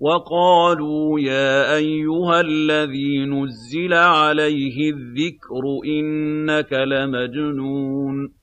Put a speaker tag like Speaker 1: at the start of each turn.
Speaker 1: وَقَالُوا يَا أَيُّهَا الَّذِي نُزِّلَ عَلَيْهِ الذِّكْرُ إِنَّكَ لَمَجْنُونٌ.